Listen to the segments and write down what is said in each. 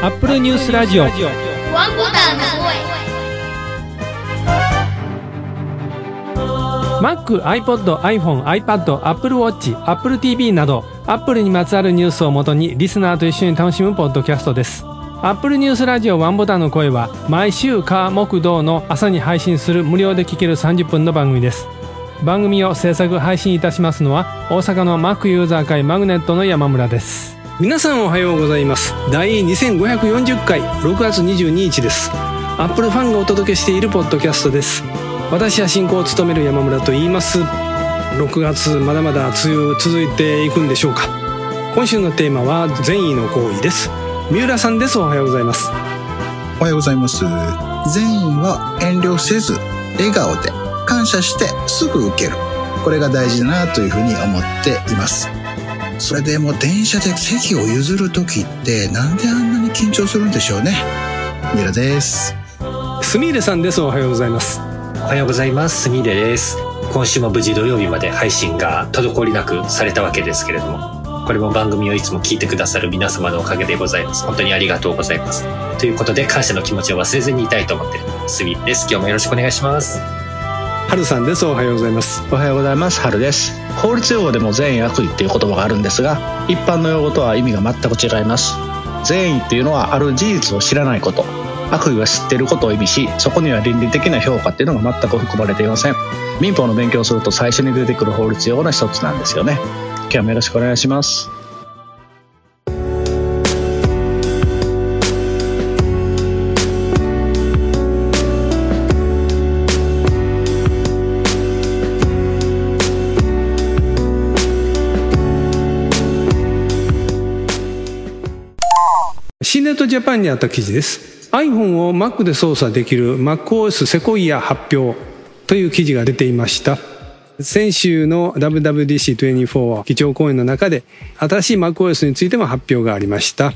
アップルニュースラジオ。ワンボタンの声 Mac、iPod、iPhone、iPad、Apple Watch、Apple TV など Apple にまつわるニュースをもとにリスナーと一緒に楽しむポッドキャストです。アップルニュースラジオワンボタンの声は毎週火木道の朝に配信する無料で聴ける30分の番組です。番組を制作配信いたしますのは大阪の Mac ユーザー会マグネットの山村です。皆さんおはようございます。第2540回6月22日です。アップルファンがお届けしているポッドキャストです。私は進行を務める山村と言います。6月まだまだ梅雨続いていくんでしょうか。今週のテーマは善意の行為です。三浦さんです。おはようございます。おはようございます。善意は遠慮せず、笑顔で感謝してすぐ受ける。これが大事だなというふうに思っています。それでもう電車で席を譲る時ってなんであんなに緊張するんでしょうね。ミラです。すみれさんですおはようございますおはようございます。すみれです。今週も無事土曜日まで配信が滞りなくされたわけですけれども、これも番組をいつも聞いてくださる皆様のおかげでございます。本当にありがとうございます。ということで、感謝の気持ちを忘れずにいたいと思っているすみれです。今日もよろしくお願いします。はるさんです。おはようございます。おはようございます。春です。法律用語でも善意悪意っていう言葉があるんですが一般の用語とは意味が全く違います。善意っていうのはある事実を知らないこと。悪意は知っていることを意味しそこには倫理的な評価っていうのが全く含まれていません。民法の勉強をすると最初に出てくる法律用語の一つなんですよね。今日もよろしくお願いします。シーネットジャパンにあった記事です。iPhone を Mac で操作できる MacOS セコイア発表という記事が出ていました。先週の WWDC24 基調講演の中で新しい MacOS についても発表がありました。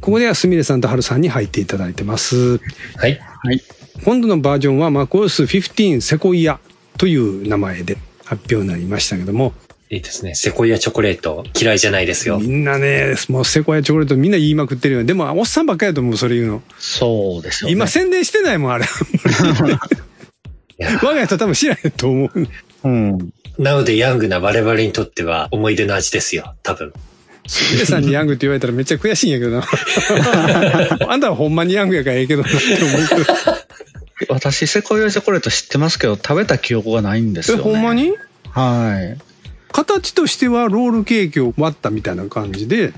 ここではすみれさんとはるさんに入っていただいてます。はい。はい。今度のバージョンは MacOS15 セコイアという名前で発表になりましたけどもいいですね。セコイアチョコレート。嫌いじゃないですよ。み。んなねもうセコイアチョコレートみんな言いまくってるよでもおっさんばっかりやと思うそれ言うの。そうですよね。今宣伝してないもんあれ。我が家と多分知らへんと思う。うん。なのでヤングな我々にとっては思い出の味ですよ。多分。ヒデさんにヤングって言われたらめっちゃ悔しいんやけどな。あんたはほんまにヤングやからええけどなって思う。けど私セコイアチョコレート知ってますけど食べた記憶がないんですえよね。ほんまに？はい形としてはロールケーキを割ったみたいな感じで、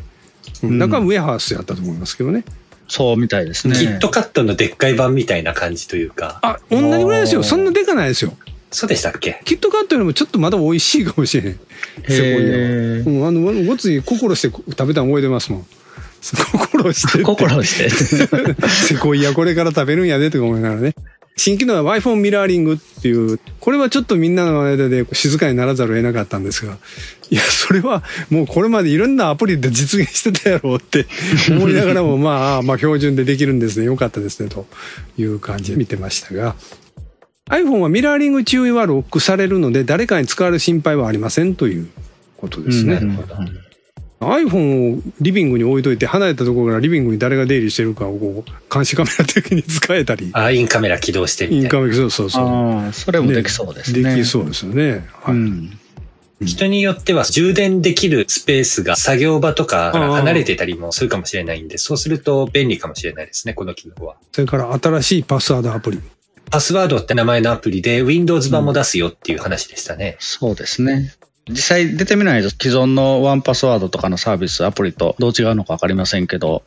うん、中はウェハースやったと思いますけどね。そうみたいですねキットカットのでっかい版みたいな感じというか。あ、同じぐらいですよ。そんなでかないですよ。そうでしたっけ？キットカットよりもちょっとまだ美味しいかもしれへん。セコイアは。へーうん、あの、ごつい心して食べたの覚えてますもん。心して。心してセコイアこれから食べるんやでとか思いながらね。新機能は iPhone ミラーリングっていう、これはちょっとみんなの間で静かにならざるを得なかったんですが、いや、それはもうこれまでいろんなアプリで実現してたやろうって 思いながらも、まあ、まあ標準でできるんですね。よかったですね、という感じで見てましたが、iPhone はミラーリング注意はロックされるので、誰かに使われる心配はありませんということですね。うん iPhone をリビングに置いといて離れたところからリビングに誰が出入りしてるかをこう監視カメラ的に使えたり、あ、インカメラ起動してみたいな。インカメラ、そうそうそう。ああそれもできそうですねできそうですよね。はい。うん人によっては充電できるスペースが作業場とかから離れてたりもするかもしれないんで、そうすると便利かもしれないですね、この機能は。それから新しいパスワードアプリ。パスワードって名前のアプリで Windows 版も出すよっていう話でしたね。そうですね。実際出てみないと既存のワンパスワードとかのサービス、アプリとどう違うのかわかりませんけど、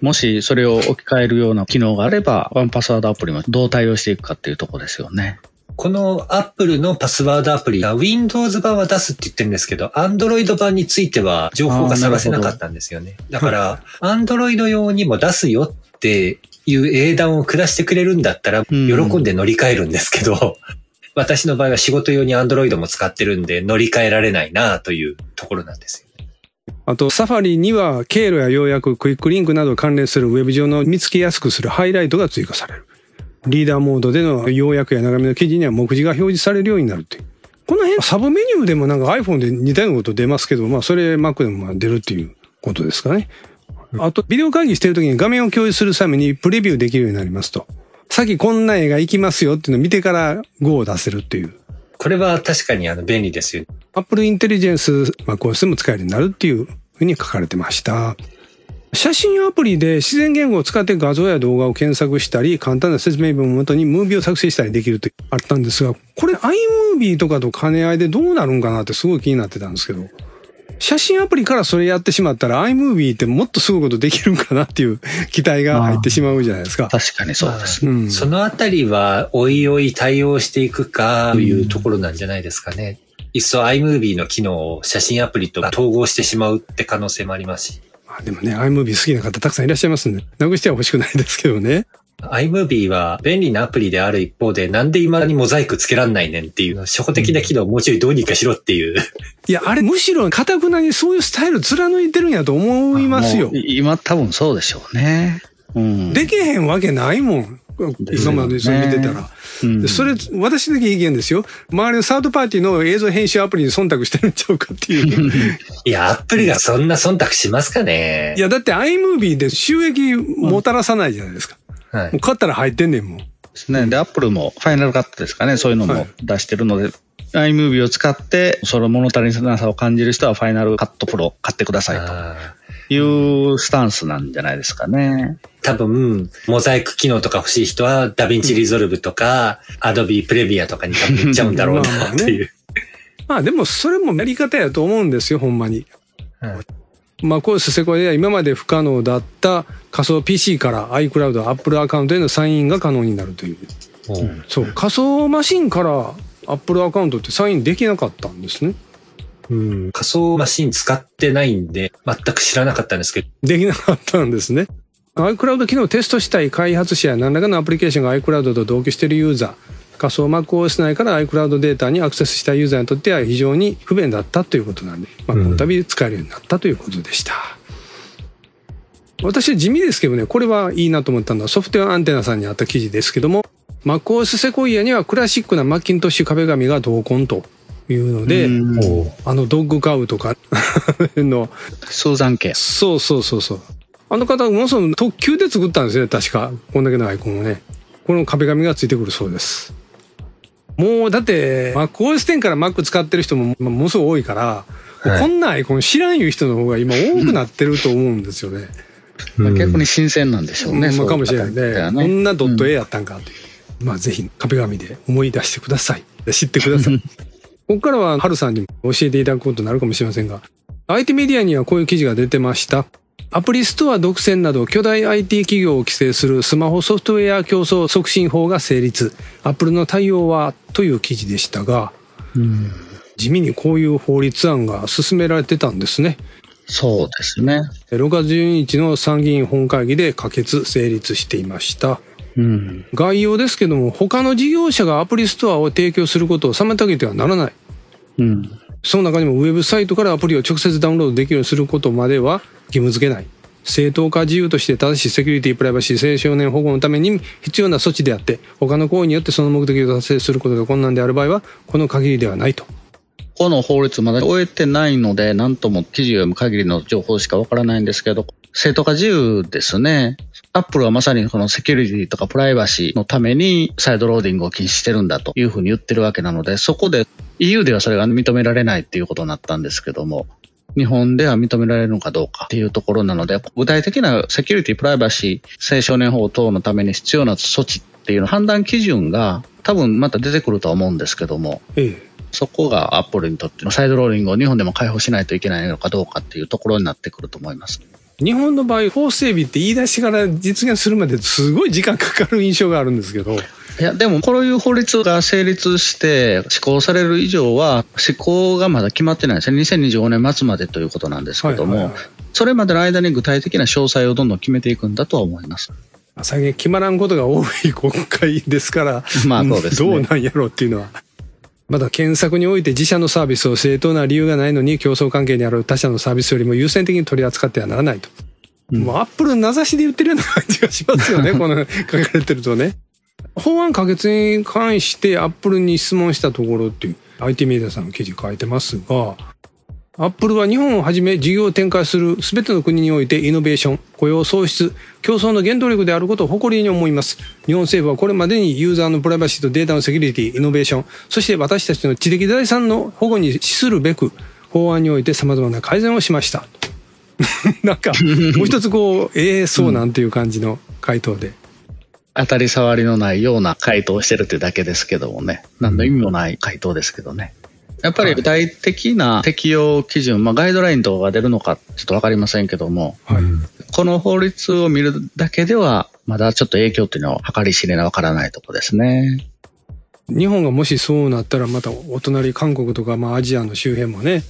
もしそれを置き換えるような機能があれば、ワンパスワードアプリもどう対応していくかっていうところですよね。この Apple のパスワードアプリが Windows 版は出すって言ってるんですけど、Android 版については情報が探せなかったんですよね。だから、Android 用にも出すよっていう英断を下してくれるんだったら、喜んんで乗り換えるんですけど、私の場合は仕事用に Android も使ってるんで乗り換えられないなというところなんですよ。あと、サファリには経路や要約、クイックリンクなど関連するウェブ上の見つけやすくするハイライトが追加される。リーダーモードでの要約や長めの記事には目次が表示されるようになるという。この辺、サブメニューでもなんか iPhone で似たようなこと出ますけど、まあそれ Mac でも出るっていうことですかね。あと、ビデオ会議してるときに画面を共有するためにプレビューできるようになりますと。さっきこんな絵が行きますよっていうのを見てから Go を出せるっていう。これは確かにあの便利ですよ。Apple Intelligence MacOS でも使えるようになるっていうふうに書かれてました。写真アプリで自然言語を使って画像や動画を検索したり、簡単な説明文をもとにムービーを作成したりできるってあったんですが、これ iMovie とかと兼ね合いでどうなるんかなってすごい気になってたんですけど、写真アプリからそれやってしまったら iMovie ってもっとすごいことできるんかなっていう 期待が入ってしまうじゃないですか。確かにそうです。うん。そのあたりは、おいおい対応していくか、というところなんじゃないですかね。いっそ iMovie の機能を写真アプリと統合してしまうって可能性もありますし。あでもね、iMovie 好きな方たくさんいらっしゃいますんで、なくしては欲しくないですけどね。iMovie は便利なアプリである一方で、なんで未だにモザイクつけらんないねんっていう、初歩的な機能をもうちょいどうにかしろっていう。いや、あれむしろ、かたくなにそういうスタイル貫いてるんやと思いますよ。今多分そうでしょうね。うん。できへんわけないもん。今までそれ見てたら。うんでそれ、私だけ意見ですよ。周りのサードパーティーの映像編集アプリに忖度してるんちゃうかっていう。いや、アップルがそんな忖度しますかねいや、だって iMovie で収益もたらさないじゃないですか。はいもう買ったら入ってんねんもん。ですね。で、アップルもファイナルカットですかね、そういうのも出してるので、iMovie を使って、その物足りなさを感じる人はファイナルカットプロ買ってくださいあというスタンスなんじゃないですかね。ー多分、モザイク機能とか欲しい人は、 DaVinci Resolve とか、 Adobe Premiere とかに多分行っちゃうんだろうまあまあねなっていう。まあでもそれもやり方やと思うんですよ、ほんまに。はいまあ、こういう Sequoia では今まで不可能だった仮想 PC から iCloud、Apple アカウントへのサインインが可能になるという。そう、仮想マシンから Apple アカウントってサインできなかったんですね。うん仮想マシン使ってないんで、全く知らなかったんですけど、できなかったんですね。iCloud 機能をテストしたい開発者や何らかのアプリケーションが iCloud と同居しているユーザー、仮想 MacOS 内から iCloud データにアクセスしたユーザーにとっては非常に不便だったということなんで、まあ、この度使えるようになったということでした。私は地味ですけどね、これはいいなと思ったのはソフトウェアアンテナさんにあった記事ですけども、MacOS セコイアにはクラシックなマッキントッシュ壁紙が同梱というので、うんあのドッグカウとかのスーザン系。そうそうそうそう。あの方、ものすごく特急で作ったんですね、確か。こんだけのアイコンをね。この壁紙がついてくるそうです。もう、だって、MacOS 10から Mac 使ってる人も、まあものすごい多いから、はいこんなアイコン知らんいう人の方が今多くなってると思うんですよね。逆に新鮮なんでしょうね。まあかもしれないね。こんなドットうん A やったんかという。まあぜひ壁紙で思い出してください。知ってください。ここからは、ハルさんにも教えていただくことになるかもしれませんが、IT メディアにはこういう記事が出てました。アプリストア独占など巨大 IT 企業を規制するスマホソフトウェア競争促進法が成立。アップルの対応はという記事でしたが、地味にこういう法律案が進められてたんですね。そうですね。6月12日の参議院本会議で可決成立していました。うん。概要ですけども、他の事業者がアプリストアを提供することを妨げてはならない。うん。その中にもウェブサイトからアプリを直接ダウンロードできるようにすることまでは義務付けない。正当化自由として正しいセキュリティ、プライバシー、青少年保護のために必要な措置であって、他の行為によってその目的を達成することが困難である場合は、この限りではないと。この法律まだ終えてないので、なんとも記事を読む限りの情報しかわからないんですけど、正当化自由ですね。アップルはまさにこのセキュリティとかプライバシーのためにサイドローディングを禁止してるんだというふうに言ってるわけなので、そこで EU ではそれが認められないっていうことになったんですけども、日本では認められるのかどうかっていうところなので、具体的なセキュリティ、プライバシー、青少年保護等のために必要な措置っていうの判断基準が多分また出てくるとは思うんですけども、ええ。そこがアップルにとってのサイドローリングを日本でも開放しないといけないのかどうかっていうところになってくると思います。日本の場合、法整備って言い出しから実現するまですごい時間かかる印象があるんですけど、いや、でもこういう法律が成立して施行される以上は、施行がまだ決まってないですね。2025年末までということなんですけども、はいはいはいそれまでの間に具体的な詳細をどんどん決めていくんだとは思います。最近決まらんことが多い国会ですから、まあそうですねどうなんやろうっていうのは。まだ検索において自社のサービスを正当な理由がないのに競争関係にある他社のサービスよりも優先的に取り扱ってはならないと。もうアップルの名指しで言ってるような感じがしますよね、この書かれてるとね。法案可決に関してアップルに質問したところっていう、IT メディアさんの記事書いてますが、アップルは日本をはじめ事業を展開する全ての国においてイノベーション、雇用創出、競争の原動力であることを誇りに思います。日本政府はこれまでにユーザーのプライバシーとデータのセキュリティ、イノベーション、そして私たちの知的財産の保護に資するべく、法案において様々な改善をしました。なんか、もう一つこう、ええそうなんていう感じの回答で。当たり障りのないような回答をしてるってだけですけどもね。何の意味もない回答ですけどね。やっぱり具体的な適用基準、まあガイドラインとかが出るのかちょっとわかりませんけども、はい。この法律を見るだけでは、まだちょっと影響っていうのは計り知れなわからないとこですね。日本がもしそうなったらまたお隣韓国とかまあアジアの周辺もね、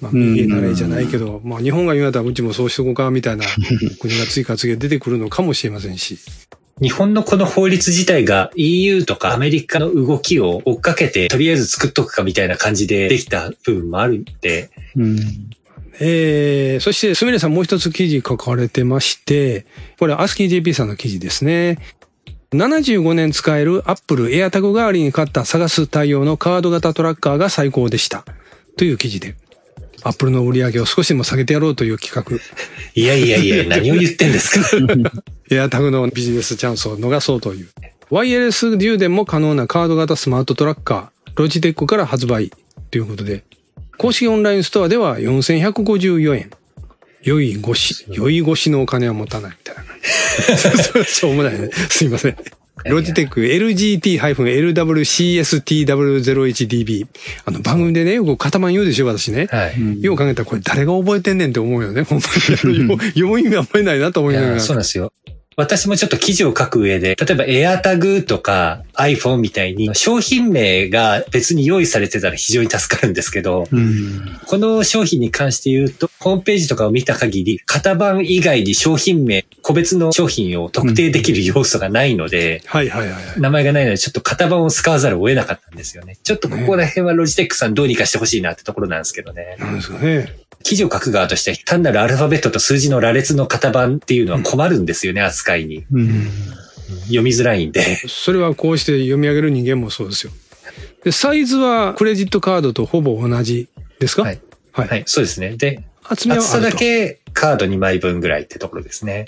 まあ右へなれじゃないけど、まあ日本が言われたらうちもそうしとこうかみたいな国が追加次出てくるのかもしれませんし。日本のこの法律自体が EU とかアメリカの動きを追っかけて、とりあえず作っとくかみたいな感じでできた部分もあるんで、うん。えー、そして、すみれさんもう一つ記事書かれてまして、これ、アスキー JP さんの記事ですね。75年使える Apple AirTag 代わりに買った探す対応のカード型トラッカーが最高でした。という記事で。Apple の売り上げを少しでも下げてやろうという企画。いやいやいや、何を言ってんですか。AirTag のビジネスチャンスを逃そうという。ワイヤレス充電も可能なカード型スマートトラッカー、ロジテックから発売ということで、公式オンラインストアでは4154円。良い腰、良い腰のお金は持たないみたいな。しょうもないね。すいません。ロジテック LGT-LWCSTW01DB。あの番組でね、よく型番言うでしょ、私ね。はい。よう考えたらこれ誰が覚えてんねんって思うよね。ほんまに。よ読む意味あんまりないなと思いながら。そうなんですよ。私もちょっと記事を書く上で、例えば AirTag とか iPhone みたいに商品名が別に用意されてたら非常に助かるんですけど、うん。この商品に関して言うと、ホームページとかを見た限り、型番以外に商品名、個別の商品を特定できる要素がないので、はいはいはいはい。名前がないので、ちょっと型番を使わざるを得なかったんですよね。ちょっとここら辺はロジテックさんどうにかしてほしいなってところなんですけどね。なんですかね。記事を書く側として、単なるアルファベットと数字の羅列の型番っていうのは困るんですよね、扱いに。うん。読みづらいんで。それはこうして読み上げる人間もそうですよ。で、サイズはクレジットカードとほぼ同じですか？はい。はい。はい、そうですね。で、厚さ。だけカード2枚分ぐらいってところですね。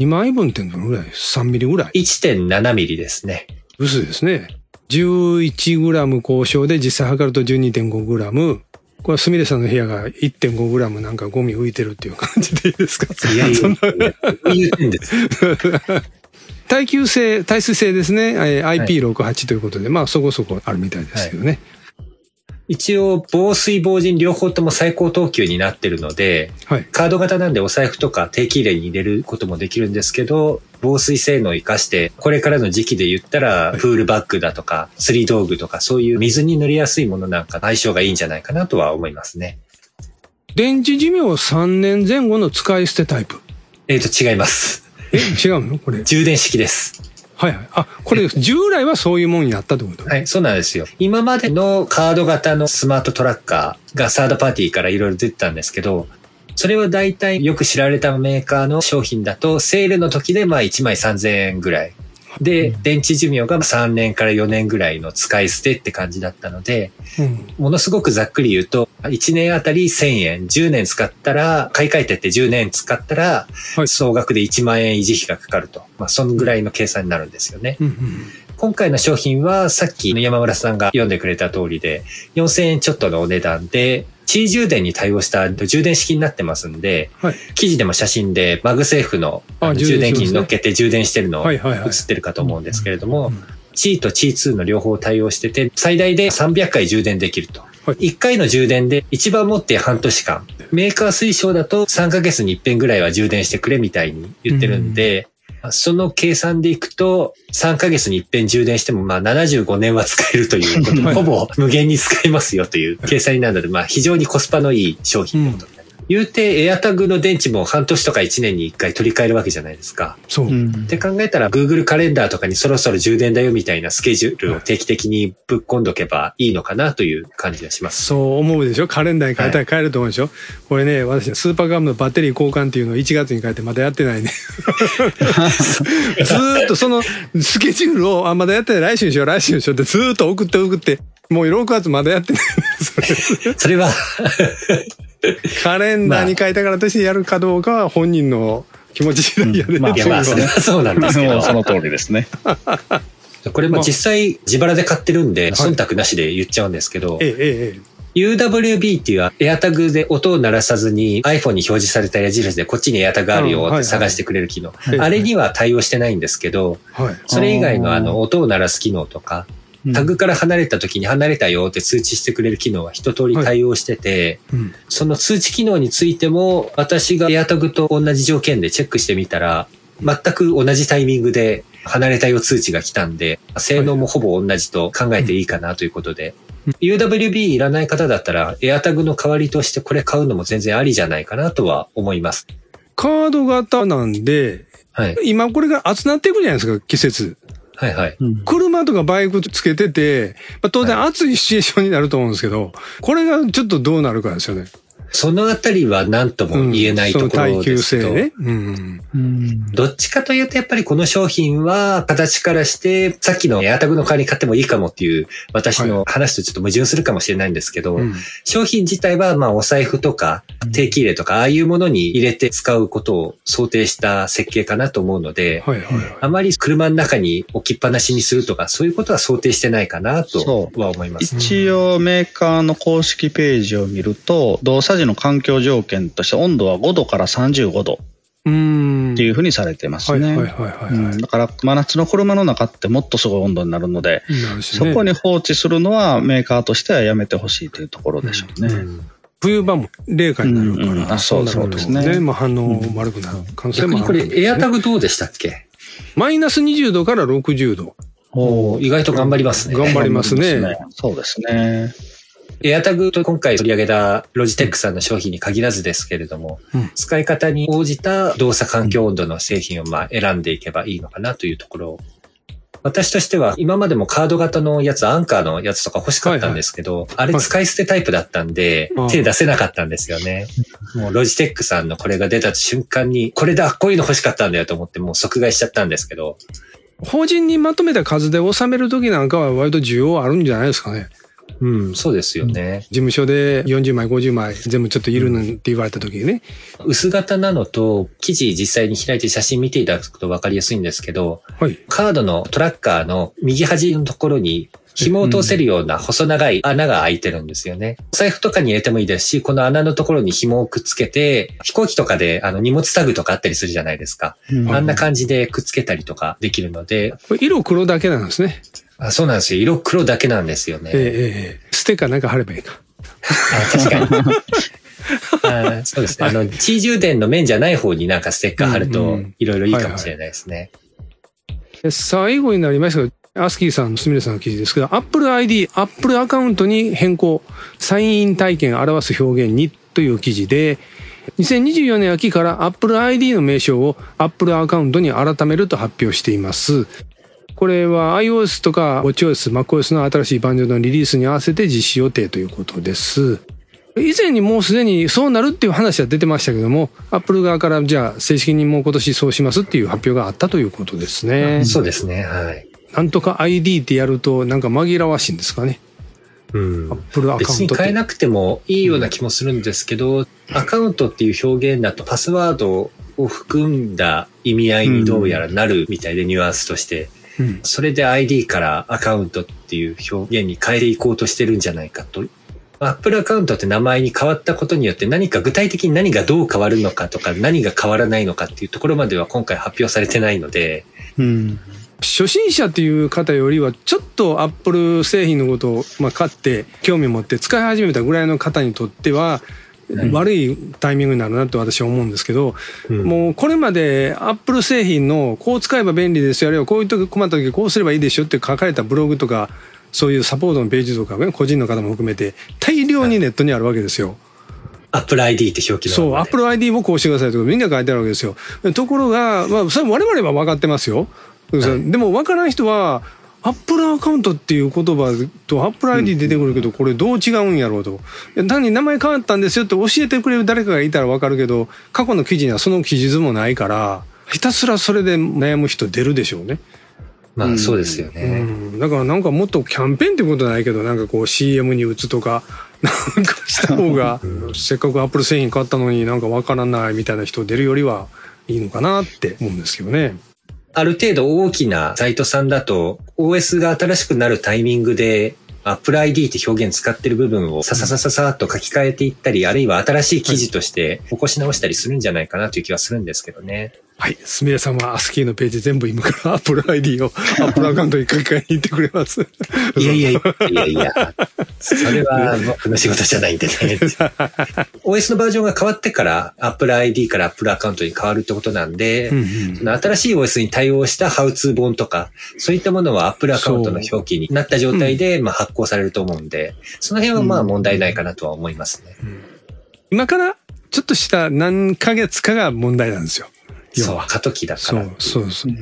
2枚分ってどのぐらい ?3 ミリぐらい？1.7ミリですね。薄いですね。11グラム交渉で実際測ると12.5グラム。これはすみれさんの部屋が1.5グラムなんかゴミ浮いてるっていう感じでいいですか？いやいやそんな何言んです。耐久性、耐水性ですね。えー IP68 ということで、まあそこそこあるみたいですけどね。一応、防水防塵両方とも最高等級になってるので、はい。カード型なんでお財布とか定期入れに入れることもできるんですけど、防水性能を活かして、これからの時期で言ったら、プールバッグだとか、釣り道具とか、そういう水に塗りやすいものなんか相性がいいんじゃないかなとは思いますね。電池寿命3年前後の使い捨てタイプ。えっ、と、違います。え、違うの？これ。充電式です。はいはい。あ、これ従来はそういうもんになったってこと？はい、そうなんですよ。今までのカード型のスマートトラッカーがサードパーティーからいろいろ出てたんですけど、それは大体よく知られたメーカーの商品だと、セールの時でまあ1枚3000円ぐらい。で、電池寿命が3年から4年ぐらいの使い捨てって感じだったので、うん。ものすごくざっくり言うと、1年あたり1000円、10年使ったら、買い替えてって10年使ったらは、い総額で1万円維持費がかかると。まあ、そのぐらいの計算になるんですよね。うんうん。今回の商品はさっき山村さんが読んでくれた通りで、4000円ちょっとのお値段で、地位充電に対応した充電式になってますんで、はい。記事でも写真で MagSafe の充電器に乗っけて充電してるの映ってるかと思うんですけれどもうん、地位と地位2の両方対応してて、最大で300回充電できると。はい1回の充電で一番持って半年間。メーカー推奨だと3ヶ月に一遍ぐらいは充電してくれみたいに言ってるんで、その計算でいくと、3ヶ月に一遍充電しても、まあ75年は使えるということほぼ無限に使えますよという計算になるので、まあ非常にコスパのいい商品とになります。言うて、エアタグの電池も半年とか1年に1回取り替えるわけじゃないですか。そう。うんって考えたら Google カレンダーとかにそろそろ充電だよみたいなスケジュールを定期的にぶっ込んどけばいいのかなという感じがします。そう思うでしょ？カレンダーに変えたら変えると思うでしょ、これね、私、スーパーガムのバッテリー交換っていうのを1月に変えてまだやってないね。ずーっとそのスケジュールを、あ、まだやってない、来週にしよう、来週にしようってずーっと送って送って、もう6月まだやってない。それ。それは。カレンダーに書いたからとしてやるかどうかは本人の気持ち次第やで、うん、まあ、まあそれはそうなんですけど。その通りですね。これも実際自腹で買ってるんで、忖度なしで言っちゃうんですけど、ええええ UWB っていうエアタグで音を鳴らさずに iPhone に表示された矢印でこっちにエアタグあるよって探してくれる機能。あれには対応してないんですけど、それ以外のあの音を鳴らす機能とか、タグから離れた時に離れたよって通知してくれる機能は一通り対応してて、その通知機能についても私がエアタグと同じ条件でチェックしてみたら、全く同じタイミングで離れたよ通知が来たんで、性能もほぼ同じと考えていいかなということで、UWB いらない方だったら、エアタグの代わりとしてこれ買うのも全然ありじゃないかなとは思います。カード型なんで、はい、今これが熱なっていくじゃないですか、季節。はいはい。車とかバイクつけてて、まあ、当然暑いシチュエーションになると思うんですけど、これがちょっとどうなるかですよね。そのあたりは何とも言えないところですけど、うんね。うん、どっちかというとやっぱりこの商品は形からしてさっきのエアタグの代わりに買ってもいいかもっていう私の話とちょっと矛盾するかもしれないんですけど、はい、商品自体はまあお財布とか定期入れとかああいうものに入れて使うことを想定した設計かなと思うので、はいはいはい、あまり車の中に置きっぱなしにするとかそういうことは想定してないかなとは思います。一応メーカーの公式ページを見ると動作時の環境条件として温度は5度から35度。っていうふうにされてますね。だから真夏の車の中ってもっとすごい温度になるので、ね、そこに放置するのはメーカーとしてはやめてほしいというところでしょうね。うんうん冬場も冷夏になるから、うんうん、あそうそうですね。まあ反応悪くなる可能性もある、これエアタグどうでしたっけ？マイナス20度から60度。お意外と頑張りますね。頑張りますね。そうですね。エアタグと今回取り上げたロジテックさんの商品に限らずですけれども、うん、使い方に応じた動作環境温度の製品をまあ選んでいけばいいのかなというところ私としては今までもカード型のやつ、アンカーのやつとか欲しかったんですけど、はいはい、あれ使い捨てタイプだったんで、はい、手出せなかったんですよね。もうロジテックさんのこれが出た瞬間に、これだ、こういうの欲しかったんだよと思ってもう即買いしちゃったんですけど。法人にまとめた数で収めるときなんかは割と需要あるんじゃないですかね。うん、そうですよね。事務所で40枚、50枚全部ちょっといるのって言われた時にね。薄型なのと、記事実際に開いて写真見ていただくと分かりやすいんですけど、はい、カードのトラッカーの右端のところに紐を通せるような細長い穴が開いてるんですよね。お財布とかに入れてもいいですし、この穴のところに紐をくっつけて、飛行機とかであの荷物タグとかあったりするじゃないですか。うん、あんな感じでくっつけたりとかできるので。色黒だけなんですね。あそうなんですよ。色黒だけなんですよね。ええステッカーなんか貼ればいいか。あ確かに。あそうですね。あの、地充電の面じゃない方になんかステッカー貼ると、いろいろいいかもしれないですね。最後になりましたが、アスキーさんのすみれさんの記事ですけど、Apple ID、Apple アカウントに変更、サインイン体験を表す表現にという記事で、2024年秋から Apple ID の名称を Apple アカウントに改めると発表しています。これは iOS とか WatchOS、MacOS の新しいバージョンのリリースに合わせて実施予定ということです。以前にもうすでにそうなるっていう話は出てましたけども、アップル側からじゃあ正式にもう今年そうしますっていう発表があったということですね。そうですね。はい。なんとか ID ってやるとなんか紛らわしいんですかね。うん。アップルアカウント。別に変えなくてもいいような気もするんですけど、うん、アカウントっていう表現だとパスワードを含んだ意味合いにどうやらなるみたいで、ニュアンスとして。うん、それで ID からアカウントっていう表現に変えていこうとしてるんじゃないかと。Apple アカウントって名前に変わったことによって何か具体的に何がどう変わるのかとか何が変わらないのかっていうところまでは今回発表されてないので。うん、初心者っていう方よりはちょっとアップル製品のことをまあ買って興味を持って使い始めたぐらいの方にとっては悪いタイミングになるなって私は思うんですけど、うん、もうこれまでアップル製品のこう使えば便利ですよ、あるいはこういう時困った時こうすればいいでしょって書かれたブログとか、そういうサポートのページとかね、個人の方も含めて大量にネットにあるわけですよ。アップル ID って表記そう、アップル ID もこうしてくださいとかみんな書いてあるわけですよ。ところが、まあ、それ我々は分かってますよ。はい、でも分からん人は、アップルアカウントっていう言葉とアップル ID 出てくるけど、これどう違うんやろうと。単に名前変わったんですよって教えてくれる誰かがいたらわかるけど、過去の記事にはその記述もないから、ひたすらそれで悩む人出るでしょうね。まあそうですようね。ん。だからなんかもっとキャンペーンってことないけど、なんかこう CM に打つとか、なんかした方が、せっかくアップル製品買ったのになんかわからないみたいな人出るよりはいいのかなって思うんですけどね。ある程度大きなサイトさんだと、OS が新しくなるタイミングで、Apple ID って表現使ってる部分をさささささっと書き換えていったり、あるいは新しい記事として起こし直したりするんじゃないかなという気はするんですけどね。はい。すみれさんはアスキーのページ全部今から Apple ID を Apple アカウントに書き換えに行ってくれます。いやいやいやいやそれは僕の仕事じゃないんでね。OS のバージョンが変わってから Apple ID から Apple アカウントに変わるってことなんで、うんその新しい OS に対応したハウツー本とか、そういったものは Apple アカウントの表記になった状態で、まあ発行されると思うんで、その辺はまあ問題ないかなとは思いますね。今からちょっとした何ヶ月かが問題なんですよ。要そうは、。過渡期だかそら。うそうそう。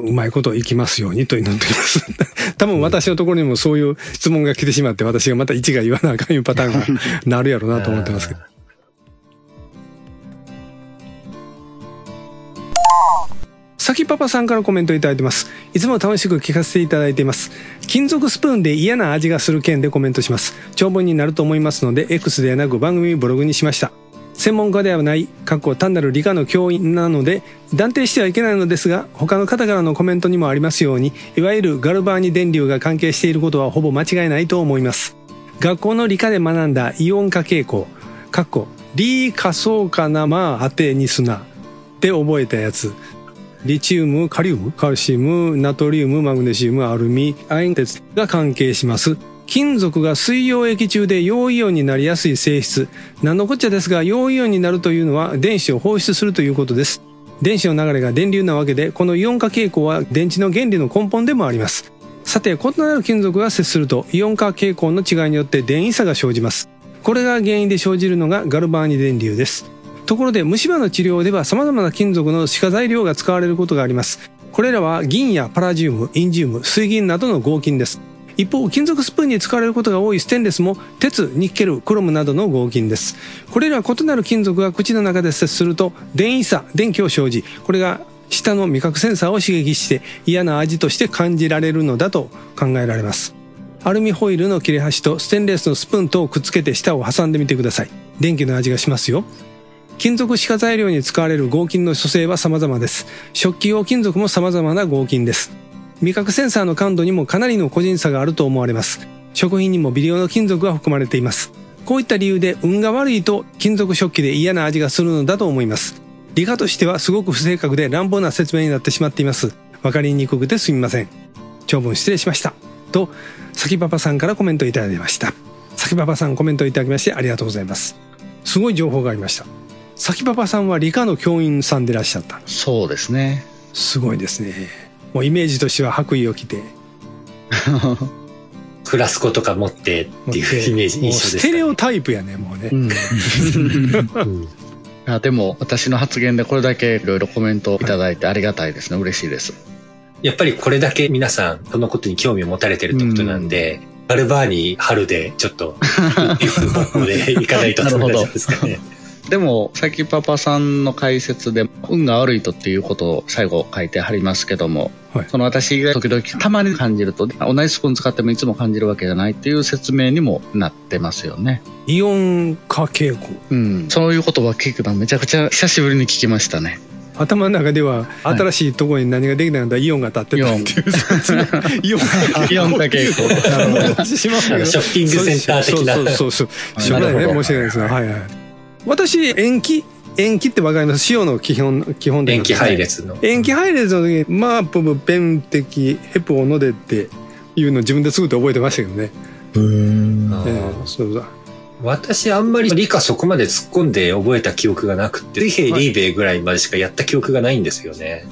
うまいこといきますようにと祈っております。多分私のところにもそういう質問が来てしまって、私がまた一が言わなあかんいうパターンがなるやろうなと思ってますけど。さきパパさんからコメントいただいてます。いつも楽しく聞かせていただいています。金属スプーンで嫌な味がする件でコメントします。長文になると思いますので、X ではなく番組ブログにしました。専門家ではない、かっこ単なる理科の教員なので、断定してはいけないのですが、他の方からのコメントにもありますように、いわゆるガルバーニ電流が関係していることはほぼ間違いないと思います。学校の理科で学んだイオン化傾向、かっこ、リー仮想化なまあてにすな、って覚えたやつ。リチウム、カリウム、カルシウム、ナトリウム、マグネシウム、アルミ、亜鉛鉄が関係します。金属が水溶液中で陽イオンになりやすい性質。何のこっちゃですが、陽イオンになるというのは電子を放出するということです。電子の流れが電流なわけで、このイオン化傾向は電池の原理の根本でもあります。さて、異なる金属が接すると、イオン化傾向の違いによって電位差が生じます。これが原因で生じるのがガルバーニ電流です。ところで虫歯の治療では様々な金属の歯科材料が使われることがあります。これらは銀やパラジウム、インジウム、水銀などの合金です。一方、金属スプーンに使われることが多いステンレスも鉄、ニッケル、クロムなどの合金です。これら異なる金属が口の中で接すると電位差、電気を生じ、これが舌の味覚センサーを刺激して嫌な味として感じられるのだと考えられます。アルミホイルの切れ端とステンレスのスプーンとをくっつけて舌を挟んでみてください。電気の味がしますよ。金属歯科材料に使われる合金の組成は様々です。食器用金属も様々な合金です。味覚センサーの感度にもかなりの個人差があると思われます。食品にも微量の金属が含まれています。こういった理由で運が悪いと金属食器で嫌な味がするのだと思います。理科としてはすごく不正確で乱暴な説明になってしまっています。わかりにくくてすみません。長文失礼しました。と、さきパパさんからコメントいただきました。さきパパさんコメントいただきましてありがとうございます。すごい情報がありました。さきパパさんは理科の教員さんでいらっしゃった。そうですね。すごいですね。もうイメージとしては白衣を着て、フラスコとか持ってっていうイメージ、印象ですステレオね。タイプやね、もうね。うん。うん。あでも私の発言でこれだけいろいろコメントいただいてありがたいですね嬉しいですやっぱりこれだけ皆さん、このことに興味を持たれてるってことなん。で、ガルバーニ春でちょっと、行かないとダメですかね。でもさっきパパさんの解説で運が悪いとっていうことを最後書いてはりますけども、はいその私が時々たまに感じると同じスプーン使ってもいつも感じるわけじゃないっていう説明にもなってますよねイオン化傾向。うんそういう言葉聞くのめちゃくちゃ久しぶりに聞きましたね頭の中でははい新しいところに何ができないんだ、イオンが立ってたっていう説明。イオン化イオン化傾向 なるほどしますけどショッピングセンター的なそうそうそうそう。あしょうがないね。申し訳ないですが。はいはい。私、延期、延期ってわかります？塩の基本、基本的電気配列の。塩基配列の時に、マープブ、ペンテキ、ヘプオノデっていうのを自分で作って覚えてましたけどね。うーん。ええそうそう。私あんまり理科そこまで突っ込んで覚えた記憶がなくて、水平リーベイぐらいまでしかやった記憶がないんですよね。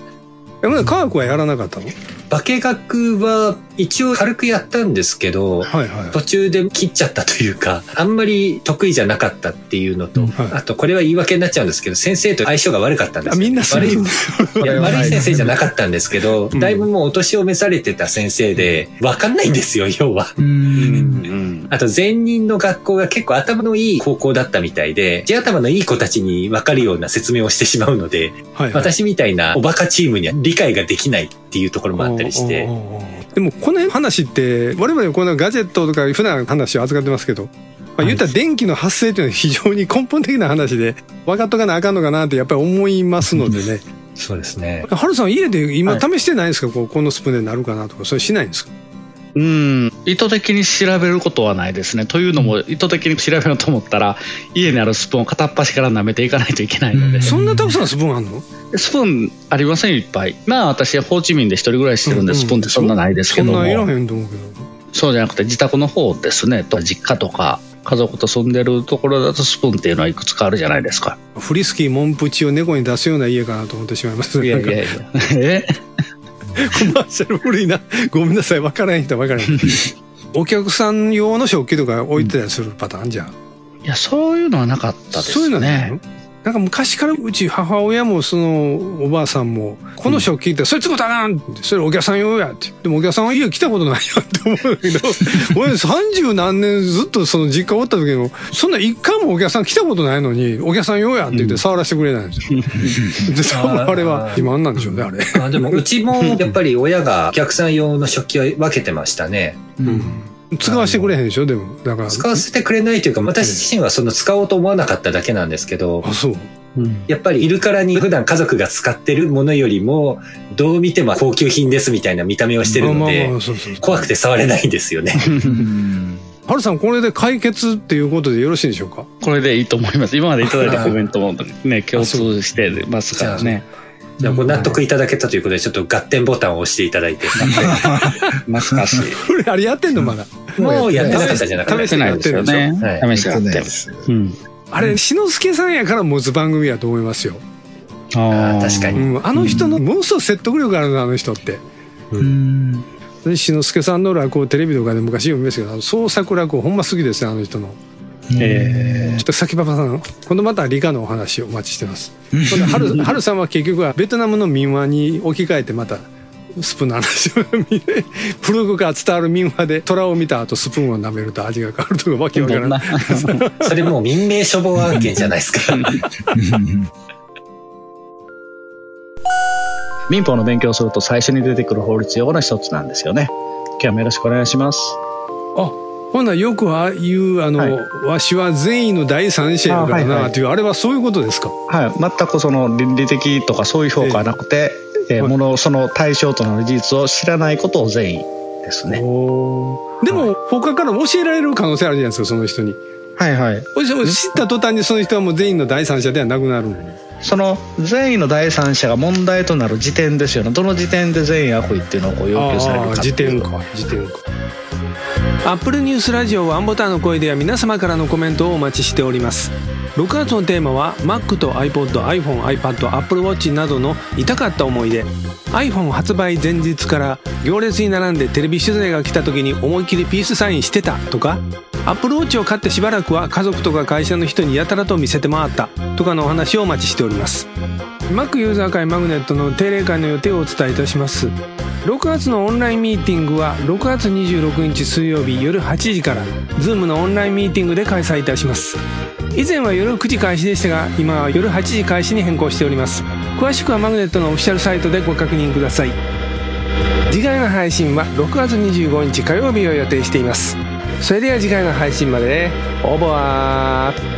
え、まだ科学はやらなかったの？化学は一応軽くやったんですけど、はいはい。途中で切っちゃったというか、あんまり得意じゃなかったっていうのと、うんはいあとこれは言い訳になっちゃうんですけど、先生と相性が悪かったんです。みんな悪いいや 悪い先生じゃなかったんですけど、うんだいぶもうお年を召されてた先生で、わかんないんですよ、要は。うーん。うんあと前任の学校が結構頭のいい高校だったみたいで、地頭のいい子たちにわかるような説明をしてしまうので、はいはい。私みたいなおバカチームには理解ができないっていうところもあったりして。でもこの辺話って我々このガジェットとか普段話を扱ってますけど、まあ、言ったら電気の発生というのは非常に根本的な話で分かっとかなあかんのかなってやっぱり思いますのでね。そうですね。ハルさん家で今試してないんですか、こうこのスプーンでなるかなとかそれしないんですか？うん、意図的に調べることはないですね。というのも、意図的に調べようと思ったら、家にあるスプーンを片っ端から舐めていかないといけないので、そんなたくさんスプーンあんの？スプーンありませんいっぱい。まあ私、ホーチミンで一人暮らししてるんで、うんうんスプーンってそんなないですけども、そんないらへんと思うけど。そうじゃなくて自宅の方ですね、と実家とか、家族と住んでるところだとスプーンっていうのはいくつかあるじゃないですか。フリスキーモンプチを猫に出すような家かなと思ってしまいます。いやいやいや。え？コマーシャル古いな。ごめんなさい。分からへん人は分からへん。お客さん用の食器とか置いてたりするパターンじゃん。いや、そういうのはなかったですね。そういうのないの？なんか昔からうち母親もそのおばあさんも、この食器って、それ作ったらあかんって、それお客さん用やって。でもお客さんは家来たことないよって思うんだけど、俺 三十何年ずっとその実家おった時も、そんな一回もお客さん来たことないのに、お客さん用やって言って触らせてくれないんですよ。で、多 分あれは自慢なんでしょうね、あれ。あでも、うちもやっぱり親がお客さん用の食器は分けてましたね。うん使わせてくれへんでしょ、でも。だから。使わせてくれないというか、私自身はその使おうと思わなかっただけなんですけど、あ、そう。うんやっぱりイルカラに普段家族が使ってるものよりも、どう見ても高級品ですみたいな見た目をしてるので。怖くて触れないんですよね。はるさん、これで解決っていうことでよろしいでしょうか？これでいいと思います。今までいただいたコメントもね、共通してますからね。じゃあご納得いただけたということで、ちょっと合点ボタンを押していただいて。懐かしい。これ、あれやってんのまだ。もうやってなかったじゃなくて。試してないですよね。はい試してやってる。うん。あれ、篠之助さんやから持つ番組やと思いますよ。あー確かにうん。あの人の、ものすごい説得力あるの、あの人って。で篠之助さんの落語テレビとかで昔読みましたけど、あの創作落語ほんま好きですね、あの人の。えちょっと先パパさん、今度また理科のお話をお待ちしてます。春、春さんは結局はベトナムの民話に置き換えてまた、スプーンの話を見て、古くから伝わる民話で虎を見た後スプーンを舐めると味が変わるとかわけわからない。それもう民命処方案件じゃないですか。民法の勉強をすると最初に出てくる法律用語の一つなんですよね。今日もよろしくお願いします。あ、ほんならよくああいう、あの、はいわしは善意の第三者やからあはいはないっていう、あれはそういうことですか？はい、全くその倫理的とかそういう評価はなくて、えーはいものその対象となる事実を知らないことを善意ですね。でも、他からも教えられる可能性あるじゃないですか、その人に。はいはい。お知った途端にその人はもう善意の第三者ではなくなるのに。その善意の第三者が問題となる時点ですよね。どの時点で善意悪意っていうのをこう要求されるか時点か。時点か。アップルニュースラジオワンボタンの声では皆様からのコメントをお待ちしております。6月のテーマは Mac と iPod、iPhone、iPad、Apple Watch などの痛かった思い出。iPhone 発売前日から行列に並んでテレビ取材が来た時に思いっきりピースサインしてたとか Apple Watch を買ってしばらくは家族とか会社の人にやたらと見せて回った。とかのお話をお待ちしております。Mac ユーザー会マグネットの定例会の予定をお伝えいたします。6月のオンラインミーティングは6月26日水曜日夜8時から。Zoom のオンラインミーティングで開催いたします。以前は夜9時開始でしたが今は夜8時開始に変更しております。詳しくはマグネットのオフィシャルサイトでご確認ください。次回の配信は6月25日火曜日を予定しています。それでは次回の配信までオーバー。